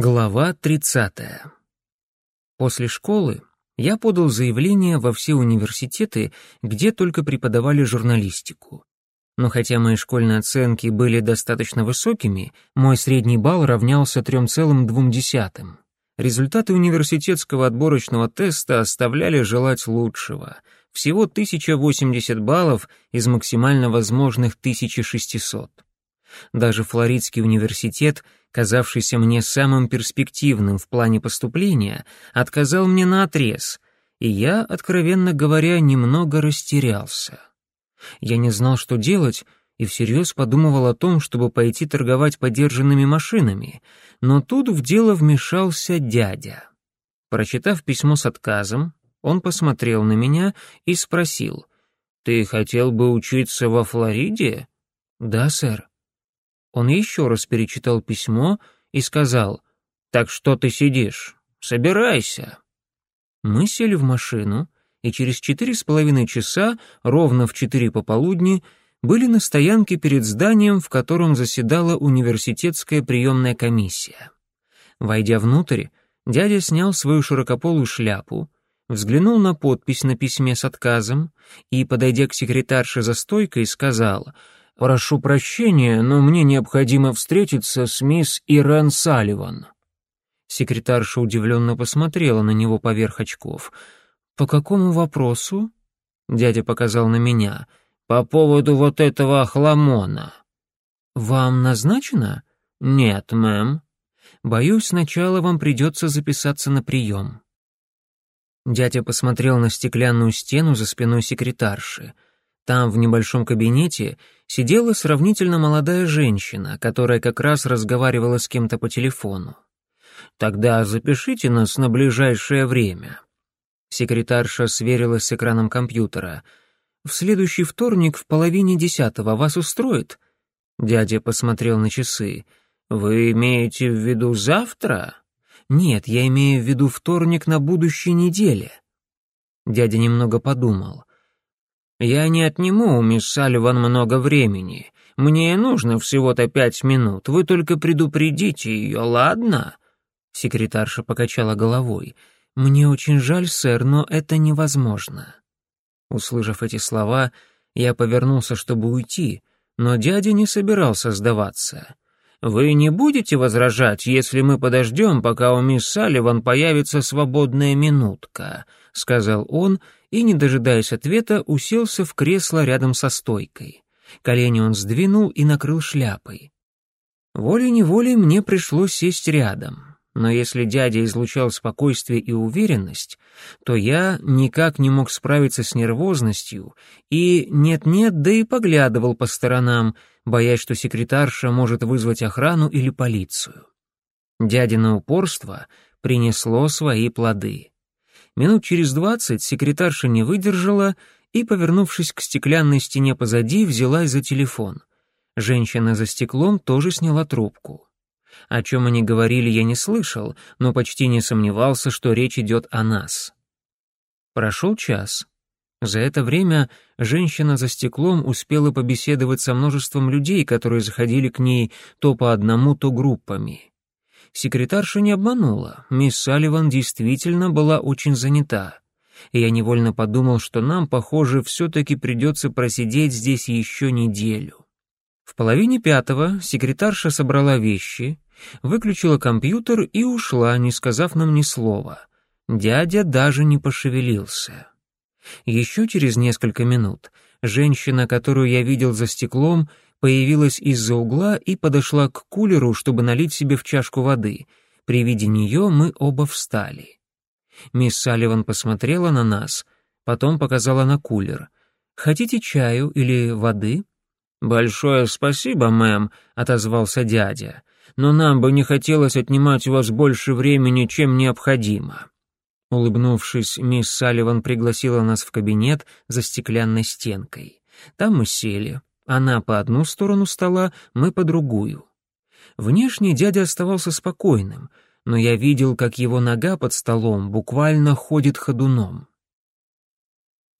Глава 30. После школы я подал заявление во все университеты, где только преподавали журналистику. Но хотя мои школьные оценки были достаточно высокими, мой средний балл равнялся 3,2. Результаты университетского отборочного теста оставляли желать лучшего. Всего 1080 баллов из максимально возможных 1600. Даже Флоридский университет, казавшийся мне самым перспективным в плане поступления, отказал мне на отрез, и я, откровенно говоря, немного растерялся. Я не знал, что делать, и всерьез подумывал о том, чтобы пойти торговать подержанными машинами, но тут в дело вмешался дядя. Прочитав письмо с отказом, он посмотрел на меня и спросил, «Ты хотел бы учиться во Флориде?» «Да, сэр». Он еще раз перечитал письмо и сказал, «Так что ты сидишь? Собирайся». Мы сели в машину, и через четыре с половиной часа, ровно в четыре пополудни, были на стоянке перед зданием, в котором заседала университетская приемная комиссия. Войдя внутрь, дядя снял свою широкополую шляпу, взглянул на подпись на письме с отказом и, подойдя к секретарше за стойкой, сказал — «Прошу прощения, но мне необходимо встретиться с мисс Ирен Салливан». Секретарша удивленно посмотрела на него поверх очков. «По какому вопросу?» Дядя показал на меня. «По поводу вот этого охламона». «Вам назначено?» «Нет, мэм». «Боюсь, сначала вам придется записаться на прием». Дядя посмотрел на стеклянную стену за спиной секретарши — там, в небольшом кабинете, сидела сравнительно молодая женщина, которая как раз разговаривала с кем-то по телефону. «Тогда запишите нас на ближайшее время». Секретарша сверилась с экраном компьютера. «В следующий вторник в половине десятого вас устроит?» Дядя посмотрел на часы. «Вы имеете в виду завтра?» «Нет, я имею в виду вторник на будущей неделе». Дядя немного подумал. «Я не отниму у мисс Салливан много времени. Мне нужно всего-то пять минут. Вы только предупредите ее, ладно?» Секретарша покачала головой. «Мне очень жаль, сэр, но это невозможно». Услышав эти слова, я повернулся, чтобы уйти, но дядя не собирался сдаваться. «Вы не будете возражать, если мы подождем, пока у мисс Салливан появится свободная минутка?» — сказал он и, не дожидаясь ответа, уселся в кресло рядом со стойкой. Колени он сдвинул и накрыл шляпой. Волей-неволей мне пришлось сесть рядом, но если дядя излучал спокойствие и уверенность, то я никак не мог справиться с нервозностью и нет-нет, да и поглядывал по сторонам, боясь, что секретарша может вызвать охрану или полицию. Дядино упорство принесло свои плоды. Минут через двадцать секретарша не выдержала и, повернувшись к стеклянной стене позади, взялась за телефон. Женщина за стеклом тоже сняла трубку. О чем они говорили, я не слышал, но почти не сомневался, что речь идет о нас. Прошел час. За это время женщина за стеклом успела побеседовать со множеством людей, которые заходили к ней то по одному, то группами. Секретарша не обманула, мисс Салливан действительно была очень занята. Я невольно подумал, что нам, похоже, все-таки придется просидеть здесь еще неделю. В половине пятого секретарша собрала вещи, выключила компьютер и ушла, не сказав нам ни слова. Дядя даже не пошевелился. Еще через несколько минут женщина, которую я видел за стеклом, появилась из-за угла и подошла к кулеру, чтобы налить себе в чашку воды. При виде нее мы оба встали. Мисс Салливан посмотрела на нас, потом показала на кулер. «Хотите чаю или воды?» «Большое спасибо, мэм», — отозвался дядя. «Но нам бы не хотелось отнимать у вас больше времени, чем необходимо». Улыбнувшись, мисс Салливан пригласила нас в кабинет за стеклянной стенкой. Там мы сели, она по одну сторону стола, мы по другую. Внешне дядя оставался спокойным, но я видел, как его нога под столом буквально ходит ходуном.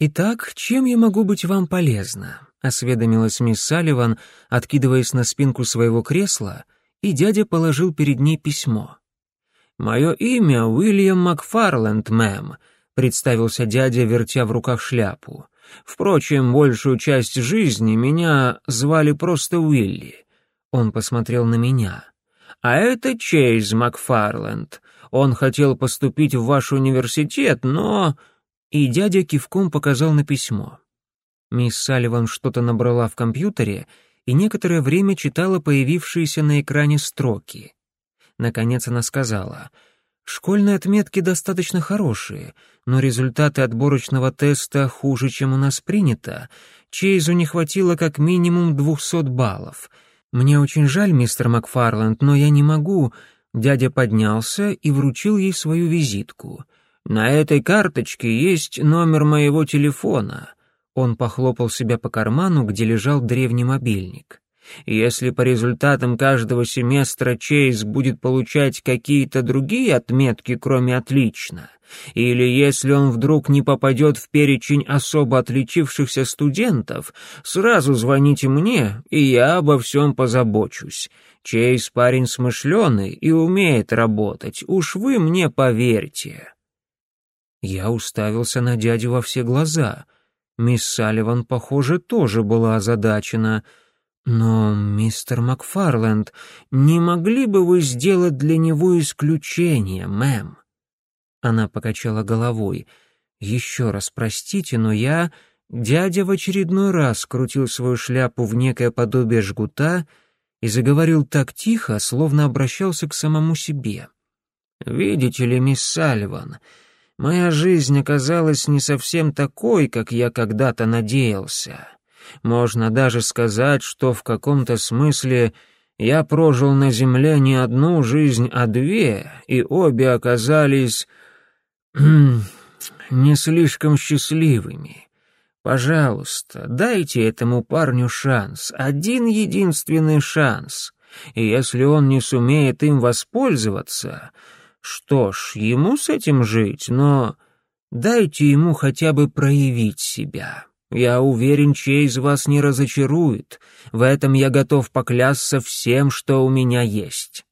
«Итак, чем я могу быть вам полезна?» — осведомилась мисс Салливан, откидываясь на спинку своего кресла, и дядя положил перед ней письмо. «Мое имя Уильям Макфарленд, мэм», — представился дядя, вертя в руках шляпу. «Впрочем, большую часть жизни меня звали просто Уилли». Он посмотрел на меня. «А это Чейз Макфарленд. Он хотел поступить в ваш университет, но...» И дядя кивком показал на письмо. Мисс Салливан что-то набрала в компьютере и некоторое время читала появившиеся на экране строки. Наконец она сказала, «Школьные отметки достаточно хорошие, но результаты отборочного теста хуже, чем у нас принято. Чейзу не хватило как минимум двухсот баллов. Мне очень жаль, мистер Макфарланд, но я не могу...» Дядя поднялся и вручил ей свою визитку. «На этой карточке есть номер моего телефона. Он похлопал себя по карману, где лежал древний мобильник. Если по результатам каждого семестра Чейз будет получать какие-то другие отметки, кроме «отлично», или если он вдруг не попадет в перечень особо отличившихся студентов, сразу звоните мне, и я обо всем позабочусь. Чейз парень смышленый и умеет работать, уж вы мне поверьте». Я уставился на дядю во все глаза — Мисс Салливан, похоже, тоже была озадачена. «Но, мистер Макфарленд, не могли бы вы сделать для него исключение, мэм?» Она покачала головой. «Еще раз простите, но я...» Дядя в очередной раз крутил свою шляпу в некое подобие жгута и заговорил так тихо, словно обращался к самому себе. «Видите ли, мисс Салливан, Моя жизнь оказалась не совсем такой, как я когда-то надеялся. Можно даже сказать, что в каком-то смысле я прожил на земле не одну жизнь, а две, и обе оказались не слишком счастливыми. Пожалуйста, дайте этому парню шанс, один единственный шанс. И если он не сумеет им воспользоваться, что ж, ему с этим жить, но дайте ему хотя бы проявить себя. Я уверен, чей из вас не разочарует. В этом я готов поклясться всем, что у меня есть».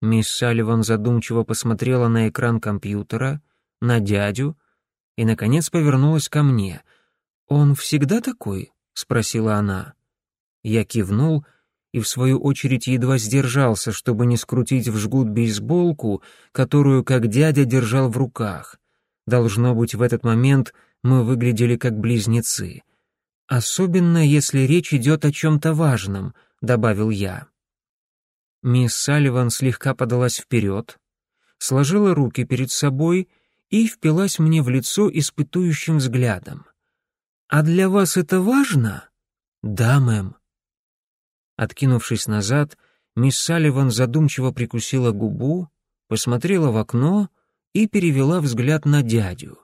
Мисс Салливан задумчиво посмотрела на экран компьютера, на дядю и, наконец, повернулась ко мне. «Он всегда такой?» — спросила она. Я кивнул и, в свою очередь, едва сдержался, чтобы не скрутить в жгут бейсболку, которую, как дядя, держал в руках. Должно быть, в этот момент мы выглядели как близнецы. «Особенно, если речь идет о чем-то важном», — добавил я. Мисс Салливан слегка подалась вперед, сложила руки перед собой и впилась мне в лицо испытующим взглядом. «А для вас это важно?» «Да, мэм», Откинувшись назад, мисс Салливан задумчиво прикусила губу, посмотрела в окно и перевела взгляд на дядю.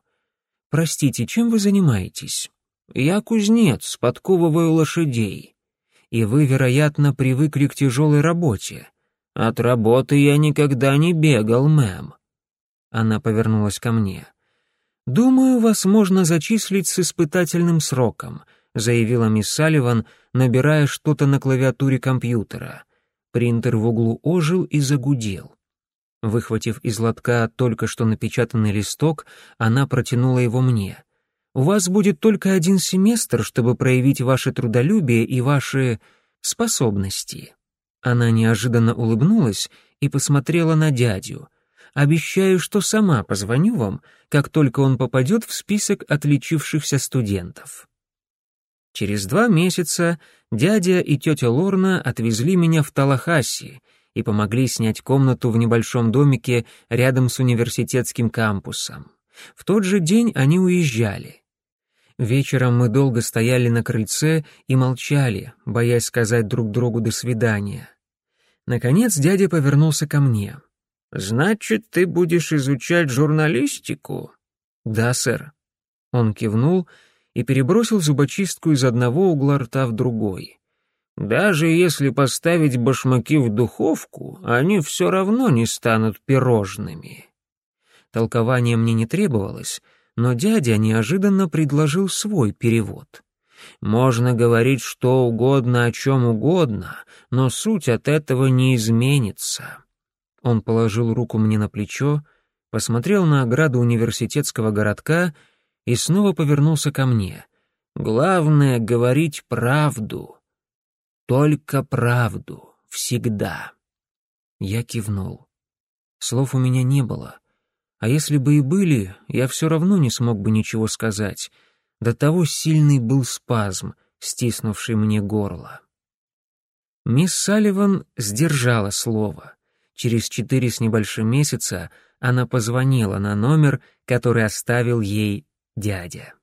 «Простите, чем вы занимаетесь?» «Я кузнец, подковываю лошадей. И вы, вероятно, привыкли к тяжелой работе. От работы я никогда не бегал, мэм». Она повернулась ко мне. «Думаю, вас можно зачислить с испытательным сроком», — заявила мисс Салливан, набирая что-то на клавиатуре компьютера. Принтер в углу ожил и загудел. Выхватив из лотка только что напечатанный листок, она протянула его мне. «У вас будет только один семестр, чтобы проявить ваше трудолюбие и ваши... способности». Она неожиданно улыбнулась и посмотрела на дядю. «Обещаю, что сама позвоню вам, как только он попадет в список отличившихся студентов». Через два месяца дядя и тетя Лорна отвезли меня в Талахаси и помогли снять комнату в небольшом домике рядом с университетским кампусом. В тот же день они уезжали. Вечером мы долго стояли на крыльце и молчали, боясь сказать друг другу «до свидания». Наконец дядя повернулся ко мне. «Значит, ты будешь изучать журналистику?» «Да, сэр». Он кивнул и перебросил зубочистку из одного угла рта в другой. «Даже если поставить башмаки в духовку, они все равно не станут пирожными». Толкование мне не требовалось, но дядя неожиданно предложил свой перевод. «Можно говорить что угодно о чем угодно, но суть от этого не изменится». Он положил руку мне на плечо, посмотрел на ограду университетского городка и снова повернулся ко мне. «Главное — говорить правду. Только правду. Всегда». Я кивнул. Слов у меня не было. А если бы и были, я все равно не смог бы ничего сказать. До того сильный был спазм, стиснувший мне горло. Мисс Салливан сдержала слово. Через четыре с небольшим месяца она позвонила на номер, который оставил ей дядя.